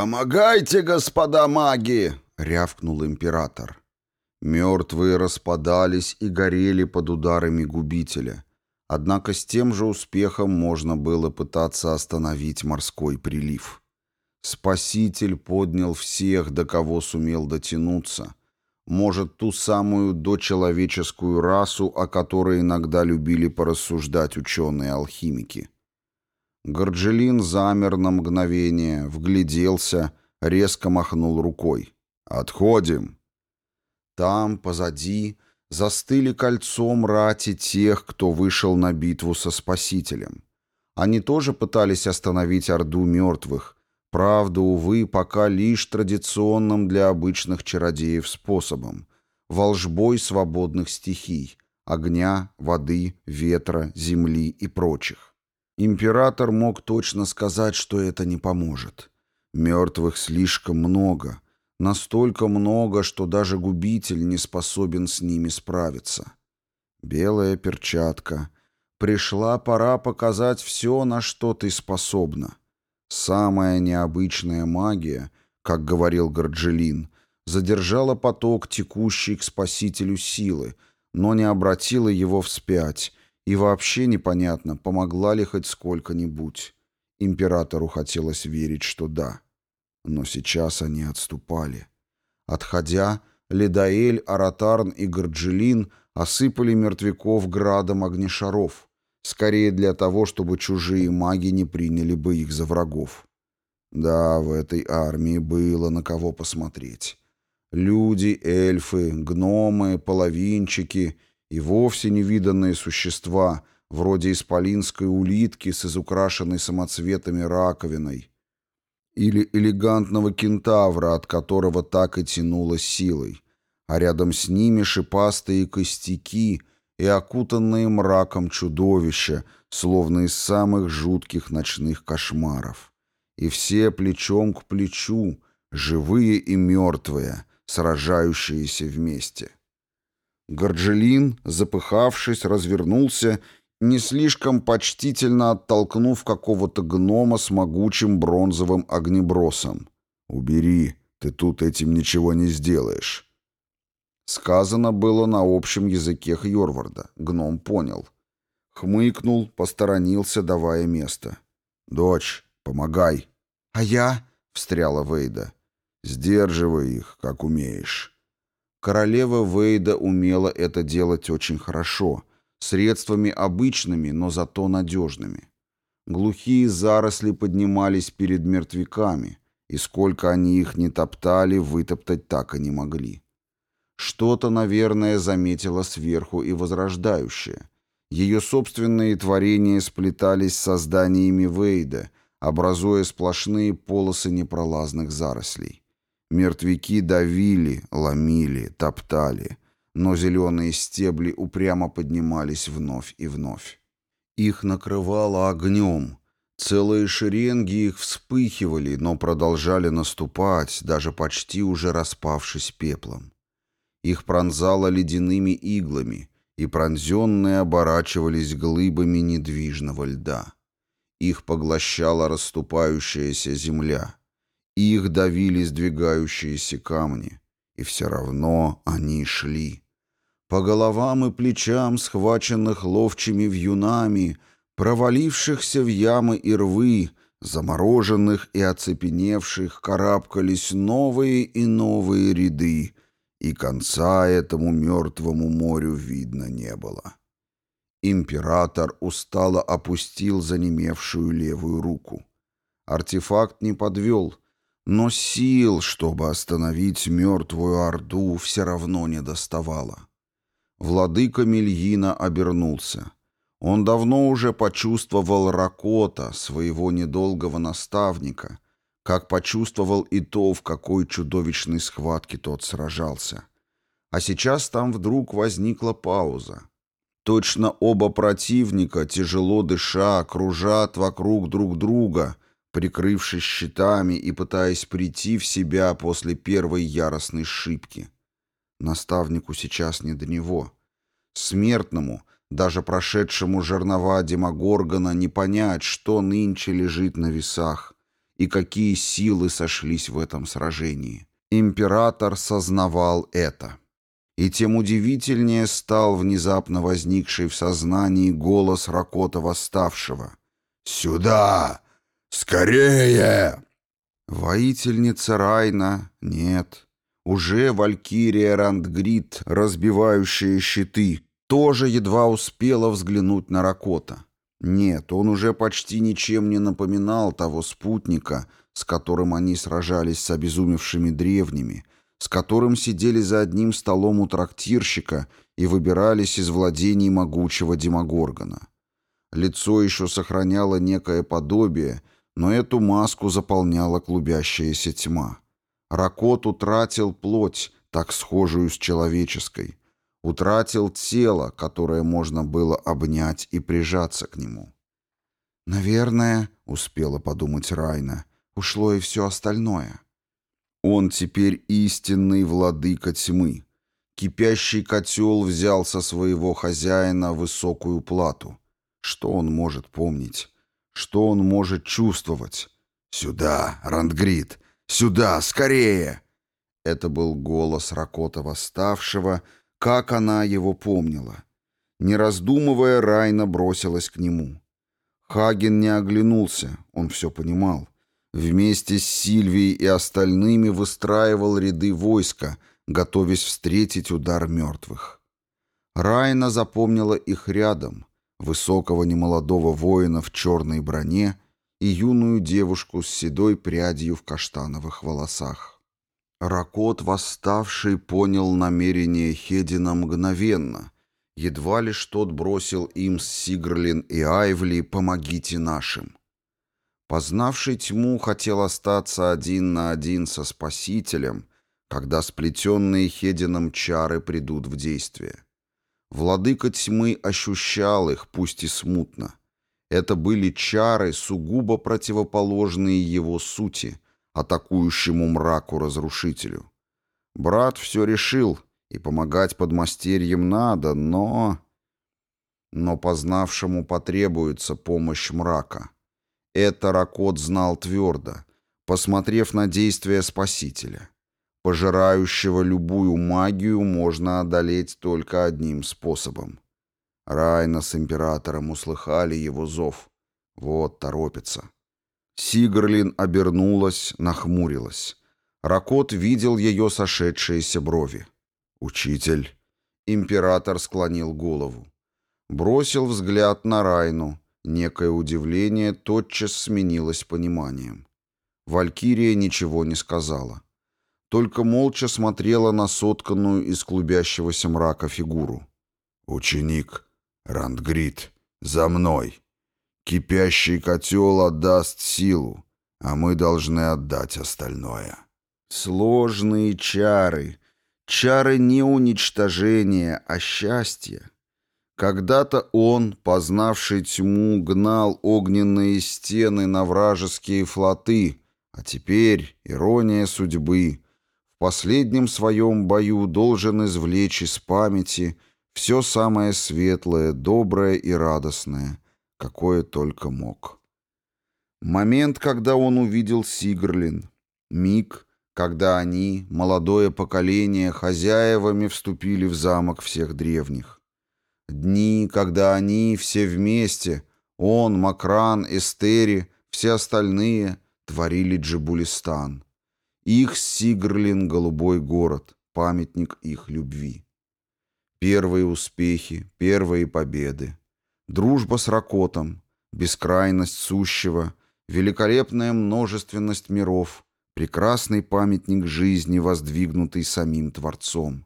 «Помогайте, господа маги!» — рявкнул император. Мертвые распадались и горели под ударами губителя. Однако с тем же успехом можно было пытаться остановить морской прилив. Спаситель поднял всех, до кого сумел дотянуться. Может, ту самую дочеловеческую расу, о которой иногда любили порассуждать ученые-алхимики. Горджелин замер на мгновение, вгляделся, резко махнул рукой. «Отходим!» Там, позади, застыли кольцом рати тех, кто вышел на битву со Спасителем. Они тоже пытались остановить Орду мертвых, правда, увы, пока лишь традиционным для обычных чародеев способом — волжбой свободных стихий — огня, воды, ветра, земли и прочих. Император мог точно сказать, что это не поможет. Мертвых слишком много, настолько много, что даже губитель не способен с ними справиться. Белая перчатка. Пришла пора показать все, на что ты способна. Самая необычная магия, как говорил Горджелин, задержала поток, текущий к спасителю силы, но не обратила его вспять, и вообще непонятно, помогла ли хоть сколько-нибудь. Императору хотелось верить, что да. Но сейчас они отступали. Отходя, Ледаэль, Аратарн и Горджелин осыпали мертвяков градом огнешаров, скорее для того, чтобы чужие маги не приняли бы их за врагов. Да, в этой армии было на кого посмотреть. Люди, эльфы, гномы, половинчики — и вовсе невиданные существа, вроде исполинской улитки с изукрашенной самоцветами раковиной, или элегантного кентавра, от которого так и тянуло силой, а рядом с ними шипастые костяки и окутанные мраком чудовища, словно из самых жутких ночных кошмаров. И все плечом к плечу, живые и мертвые, сражающиеся вместе. Горджелин, запыхавшись, развернулся, не слишком почтительно оттолкнув какого-то гнома с могучим бронзовым огнебросом. «Убери, ты тут этим ничего не сделаешь». Сказано было на общем языке Хьорварда. Гном понял. Хмыкнул, посторонился, давая место. «Дочь, помогай». «А я?» — встряла Вейда. «Сдерживай их, как умеешь». Королева Вейда умела это делать очень хорошо, средствами обычными, но зато надежными. Глухие заросли поднимались перед мертвяками, и сколько они их не топтали, вытоптать так и не могли. Что-то, наверное, заметила сверху и возрождающее. Ее собственные творения сплетались с созданиями Вейда, образуя сплошные полосы непролазных зарослей. Мертвяки давили, ломили, топтали, но зеленые стебли упрямо поднимались вновь и вновь. Их накрывало огнем. Целые шеренги их вспыхивали, но продолжали наступать, даже почти уже распавшись пеплом. Их пронзало ледяными иглами, и пронзенные оборачивались глыбами недвижного льда. Их поглощала расступающаяся земля — их давили сдвигающиеся камни, и все равно они шли. По головам и плечам, схваченных ловчими вьюнами, провалившихся в ямы и рвы, замороженных и оцепеневших, карабкались новые и новые ряды, и конца этому мертвому морю видно не было. Император устало опустил занемевшую левую руку. Артефакт не подвел — но сил, чтобы остановить мертвую орду, все равно не доставало. Владыка Мельина обернулся. Он давно уже почувствовал Ракота, своего недолгого наставника, как почувствовал и то, в какой чудовищной схватке тот сражался. А сейчас там вдруг возникла пауза. Точно оба противника, тяжело дыша, кружат вокруг друг друга, прикрывшись щитами и пытаясь прийти в себя после первой яростной шибки. Наставнику сейчас не до него. Смертному, даже прошедшему жернова Демогоргона, не понять, что нынче лежит на весах, и какие силы сошлись в этом сражении. Император сознавал это. И тем удивительнее стал внезапно возникший в сознании голос Ракота Восставшего. «Сюда! Скорее!» Воительница Райна нет. Уже Валькирия Рандгрид, разбивающая щиты, тоже едва успела взглянуть на Ракота. Нет, он уже почти ничем не напоминал того спутника, с которым они сражались с обезумевшими древними, с которым сидели за одним столом у трактирщика и выбирались из владений могучего Демогоргона. Лицо еще сохраняло некое подобие, но эту маску заполняла клубящаяся тьма. Ракот утратил плоть, так схожую с человеческой, утратил тело, которое можно было обнять и прижаться к нему. «Наверное», — успела подумать Райна, — «ушло и все остальное». Он теперь истинный владыка тьмы. Кипящий котел взял со своего хозяина высокую плату. Что он может помнить? Что он может чувствовать? «Сюда, Рандгрид! Сюда, скорее!» Это был голос Ракота Восставшего — как она его помнила. Не раздумывая, Райна бросилась к нему. Хаген не оглянулся, он все понимал. Вместе с Сильвией и остальными выстраивал ряды войска, готовясь встретить удар мертвых. Райна запомнила их рядом, высокого немолодого воина в черной броне и юную девушку с седой прядью в каштановых волосах. Ракот, восставший, понял намерение Хедина мгновенно. Едва лишь тот бросил им с Сигрлин и Айвли «помогите нашим». Познавший тьму хотел остаться один на один со Спасителем, когда сплетенные Хедином чары придут в действие. Владыка тьмы ощущал их, пусть и смутно. Это были чары, сугубо противоположные его сути — атакующему мраку-разрушителю. Брат все решил, и помогать подмастерьям надо, но... Но познавшему потребуется помощь мрака. Это Ракот знал твердо, посмотрев на действия Спасителя. Пожирающего любую магию можно одолеть только одним способом. Райна с императором услыхали его зов. Вот торопится. Сигрлин обернулась, нахмурилась. Ракот видел ее сошедшиеся брови. «Учитель». Император склонил голову. Бросил взгляд на Райну. Некое удивление тотчас сменилось пониманием. Валькирия ничего не сказала. Только молча смотрела на сотканную из клубящегося мрака фигуру. «Ученик, Рандгрид, за мной!» Кипящий котел отдаст силу, а мы должны отдать остальное. Сложные чары. Чары не уничтожения, а счастья. Когда-то он, познавший тьму, гнал огненные стены на вражеские флоты, а теперь, ирония судьбы, последнем своем бою должен извлечь из памяти все самое светлое, доброе и радостное — какое только мог. Момент, когда он увидел Сигрлин. Миг, когда они, молодое поколение, хозяевами вступили в замок всех древних. Дни, когда они все вместе, он, Макран, Эстери, все остальные, творили Джибулистан. Их Сигрлин — голубой город, памятник их любви. Первые успехи, первые победы. Дружба с Ракотом, бескрайность сущего, великолепная множественность миров, прекрасный памятник жизни, воздвигнутый самим Творцом.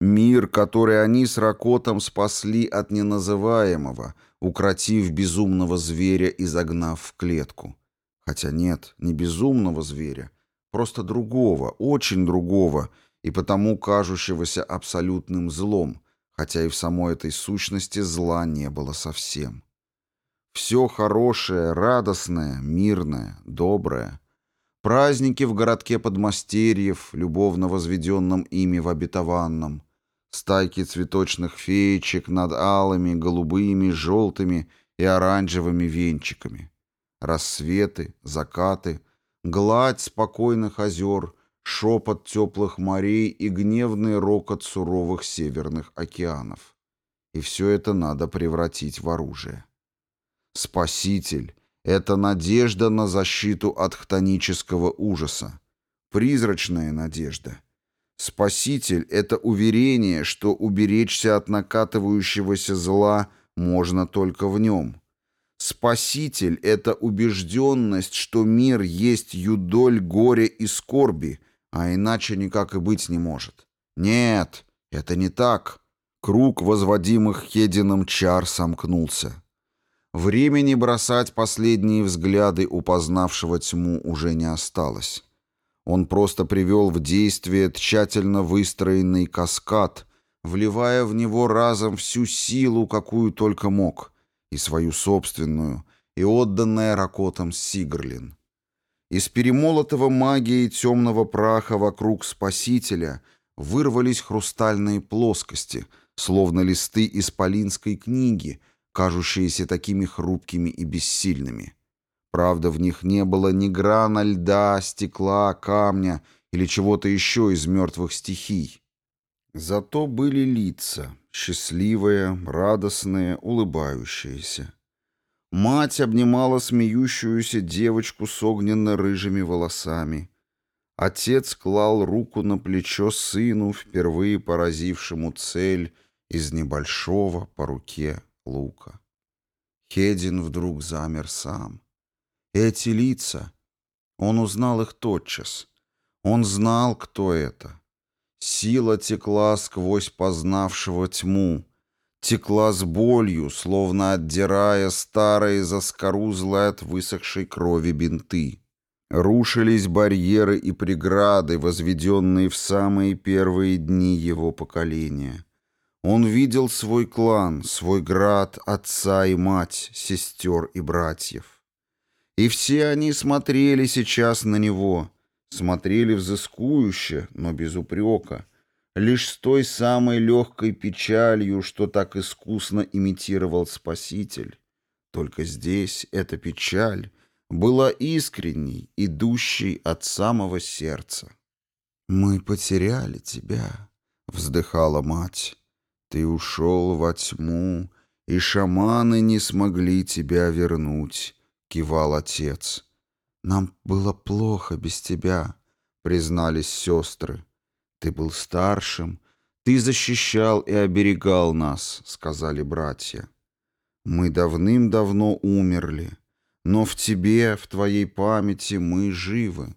Мир, который они с Ракотом спасли от неназываемого, укротив безумного зверя и загнав в клетку. Хотя нет, не безумного зверя, просто другого, очень другого, и потому кажущегося абсолютным злом, хотя и в самой этой сущности зла не было совсем. Все хорошее, радостное, мирное, доброе. Праздники в городке подмастерьев, любовно возведенном ими в обетованном, стайки цветочных феечек над алыми, голубыми, желтыми и оранжевыми венчиками, рассветы, закаты, гладь спокойных озер, шепот теплых морей и гневный рокот суровых северных океанов. И все это надо превратить в оружие. Спаситель — это надежда на защиту от хтонического ужаса. Призрачная надежда. Спаситель — это уверение, что уберечься от накатывающегося зла можно только в нем. Спаситель — это убежденность, что мир есть юдоль горя и скорби, а иначе никак и быть не может. Нет, это не так. Круг возводимых Хедином чар сомкнулся. Времени бросать последние взгляды у познавшего тьму уже не осталось. Он просто привел в действие тщательно выстроенный каскад, вливая в него разом всю силу, какую только мог, и свою собственную, и отданная Ракотом Сигрлин. Из перемолотого магии темного праха вокруг Спасителя вырвались хрустальные плоскости, словно листы исполинской книги, кажущиеся такими хрупкими и бессильными. Правда, в них не было ни грана льда, стекла, камня или чего-то еще из мертвых стихий. Зато были лица, счастливые, радостные, улыбающиеся. Мать обнимала смеющуюся девочку с огненно-рыжими волосами. Отец клал руку на плечо сыну, впервые поразившему цель из небольшого по руке лука. Хедин вдруг замер сам. Эти лица... Он узнал их тотчас. Он знал, кто это. Сила текла сквозь познавшего тьму, текла с болью, словно отдирая старые заскорузлые от высохшей крови бинты. Рушились барьеры и преграды, возведенные в самые первые дни его поколения. Он видел свой клан, свой град, отца и мать, сестер и братьев. И все они смотрели сейчас на него, смотрели взыскующе, но без упрека, лишь с той самой легкой печалью, что так искусно имитировал Спаситель. Только здесь эта печаль была искренней, идущей от самого сердца. «Мы потеряли тебя», — вздыхала мать. Ты ушел во тьму, и шаманы не смогли тебя вернуть, — кивал отец. Нам было плохо без тебя, — признались сестры. Ты был старшим, ты защищал и оберегал нас, — сказали братья. Мы давным-давно умерли, но в тебе, в твоей памяти мы живы.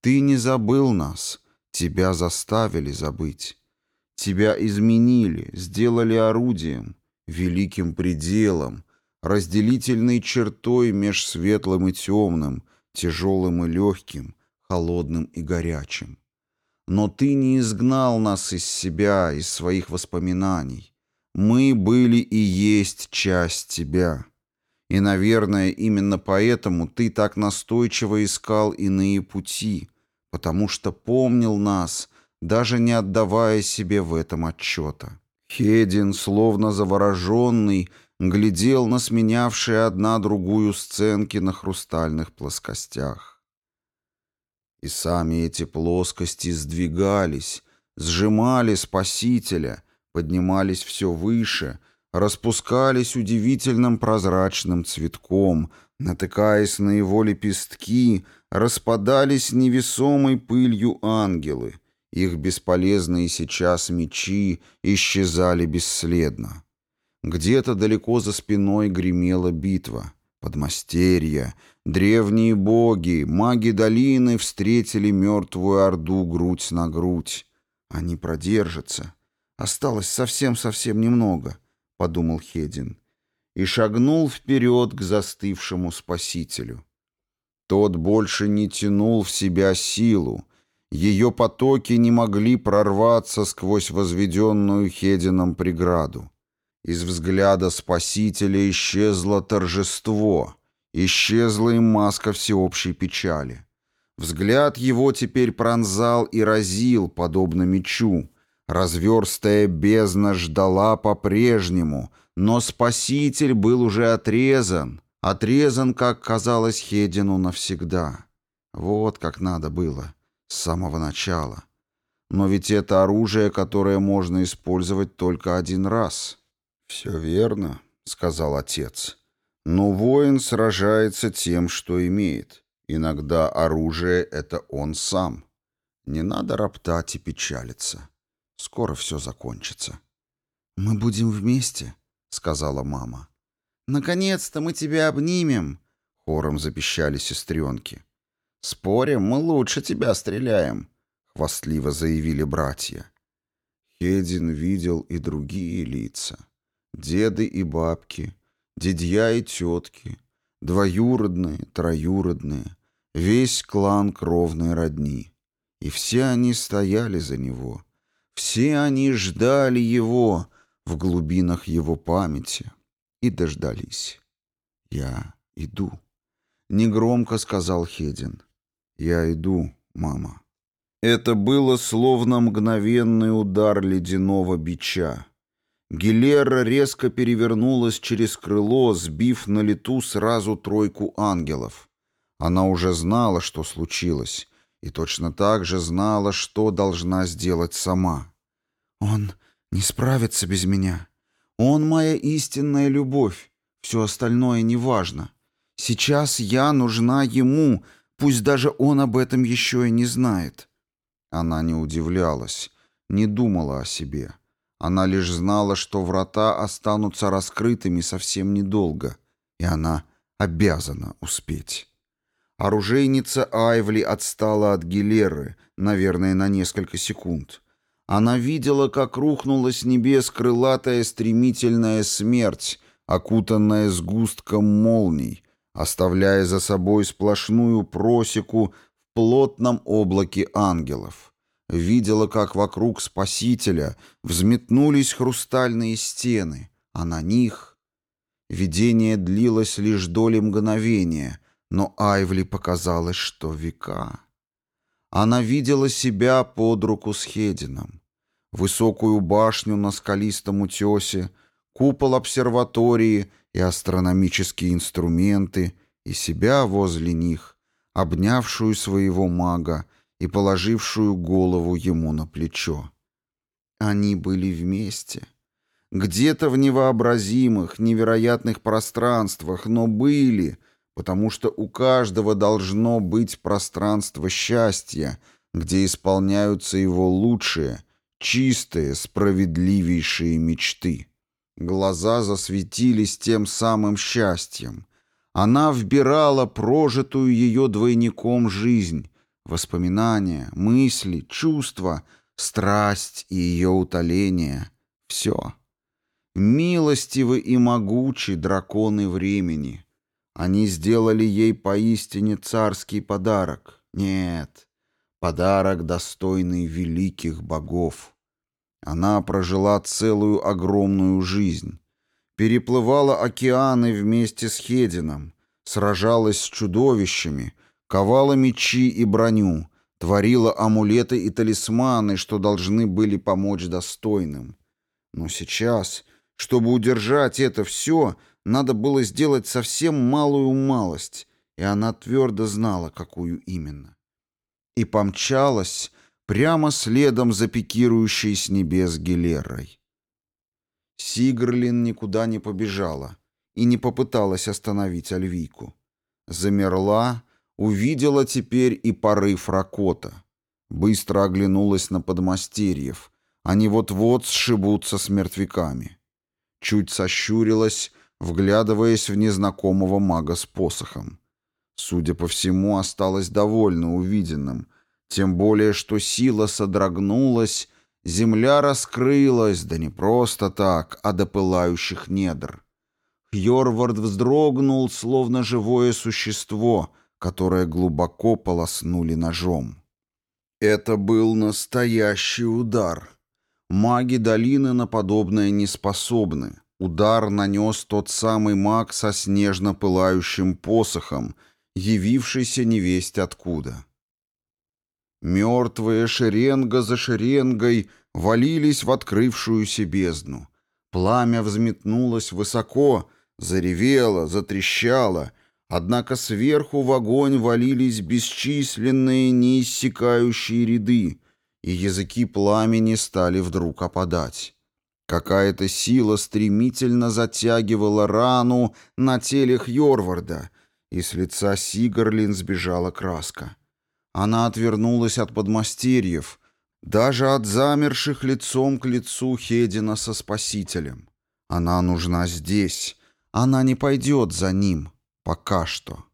Ты не забыл нас, тебя заставили забыть. Тебя изменили, сделали орудием, великим пределом, разделительной чертой меж светлым и темным, тяжелым и легким, холодным и горячим. Но ты не изгнал нас из себя, из своих воспоминаний. Мы были и есть часть тебя. И, наверное, именно поэтому ты так настойчиво искал иные пути, потому что помнил нас — даже не отдавая себе в этом отчета. Хедин, словно завороженный, глядел на сменявшие одна другую сценки на хрустальных плоскостях. И сами эти плоскости сдвигались, сжимали Спасителя, поднимались все выше, распускались удивительным прозрачным цветком, натыкаясь на его лепестки, распадались невесомой пылью ангелы — их бесполезные сейчас мечи исчезали бесследно. Где-то далеко за спиной гремела битва. Подмастерья, древние боги, маги долины встретили мертвую орду грудь на грудь. Они продержатся. Осталось совсем-совсем немного, — подумал Хедин. И шагнул вперед к застывшему спасителю. Тот больше не тянул в себя силу, ее потоки не могли прорваться сквозь возведенную Хедином преграду. Из взгляда Спасителя исчезло торжество, исчезла и маска всеобщей печали. Взгляд его теперь пронзал и разил, подобно мечу. Разверстая бездна ждала по-прежнему, но Спаситель был уже отрезан, отрезан, как казалось Хедину, навсегда. Вот как надо было. С самого начала. Но ведь это оружие, которое можно использовать только один раз. «Все верно», — сказал отец. «Но воин сражается тем, что имеет. Иногда оружие — это он сам. Не надо роптать и печалиться. Скоро все закончится». «Мы будем вместе», — сказала мама. «Наконец-то мы тебя обнимем», — хором запищали сестренки. «Спорим, мы лучше тебя стреляем», — хвастливо заявили братья. Хедин видел и другие лица. Деды и бабки, дедья и тетки, двоюродные, троюродные, весь клан кровной родни. И все они стояли за него. Все они ждали его в глубинах его памяти и дождались. «Я иду», — негромко сказал Хедин. «Я иду, мама». Это было словно мгновенный удар ледяного бича. Гилера резко перевернулась через крыло, сбив на лету сразу тройку ангелов. Она уже знала, что случилось, и точно так же знала, что должна сделать сама. «Он не справится без меня. Он моя истинная любовь. Все остальное неважно. Сейчас я нужна ему, Пусть даже он об этом еще и не знает. Она не удивлялась, не думала о себе. Она лишь знала, что врата останутся раскрытыми совсем недолго, и она обязана успеть. Оружейница Айвли отстала от Гилеры, наверное, на несколько секунд. Она видела, как рухнула с небес крылатая стремительная смерть, окутанная сгустком молний, оставляя за собой сплошную просеку в плотном облаке ангелов. Видела, как вокруг Спасителя взметнулись хрустальные стены, а на них... Видение длилось лишь доли мгновения, но Айвли показалось, что века. Она видела себя под руку с Хедином. Высокую башню на скалистом утесе, купол обсерватории и астрономические инструменты, и себя возле них, обнявшую своего мага и положившую голову ему на плечо. Они были вместе. Где-то в невообразимых, невероятных пространствах, но были, потому что у каждого должно быть пространство счастья, где исполняются его лучшие, чистые, справедливейшие мечты. Глаза засветились тем самым счастьем. Она вбирала прожитую ее двойником жизнь, воспоминания, мысли, чувства, страсть и ее утоление. Все. Милостивы и могучи драконы времени. Они сделали ей поистине царский подарок. Нет, подарок, достойный великих богов. Она прожила целую огромную жизнь. Переплывала океаны вместе с Хедином, сражалась с чудовищами, ковала мечи и броню, творила амулеты и талисманы, что должны были помочь достойным. Но сейчас, чтобы удержать это все, надо было сделать совсем малую малость, и она твердо знала, какую именно. И помчалась, прямо следом за пикирующей с небес Гилерой. Сигрлин никуда не побежала и не попыталась остановить Альвийку. Замерла, увидела теперь и порыв Ракота. Быстро оглянулась на подмастерьев. Они вот-вот сшибутся с мертвяками. Чуть сощурилась, вглядываясь в незнакомого мага с посохом. Судя по всему, осталась довольна увиденным — тем более, что сила содрогнулась, земля раскрылась, да не просто так, а до пылающих недр. Хьорвард вздрогнул, словно живое существо, которое глубоко полоснули ножом. Это был настоящий удар. Маги долины на подобное не способны. Удар нанес тот самый маг со снежно пылающим посохом, явившийся невесть откуда. Мертвые шеренга за шеренгой валились в открывшуюся бездну. Пламя взметнулось высоко, заревело, затрещало, Однако сверху в огонь валились бесчисленные неиссякающие ряды, и языки пламени стали вдруг опадать. Какая-то сила стремительно затягивала рану на теле Хьорварда, и с лица Сигарлин сбежала краска. Она отвернулась от подмастерьев, даже от замерших лицом к лицу Хедина со Спасителем. Она нужна здесь. Она не пойдет за ним. Пока что.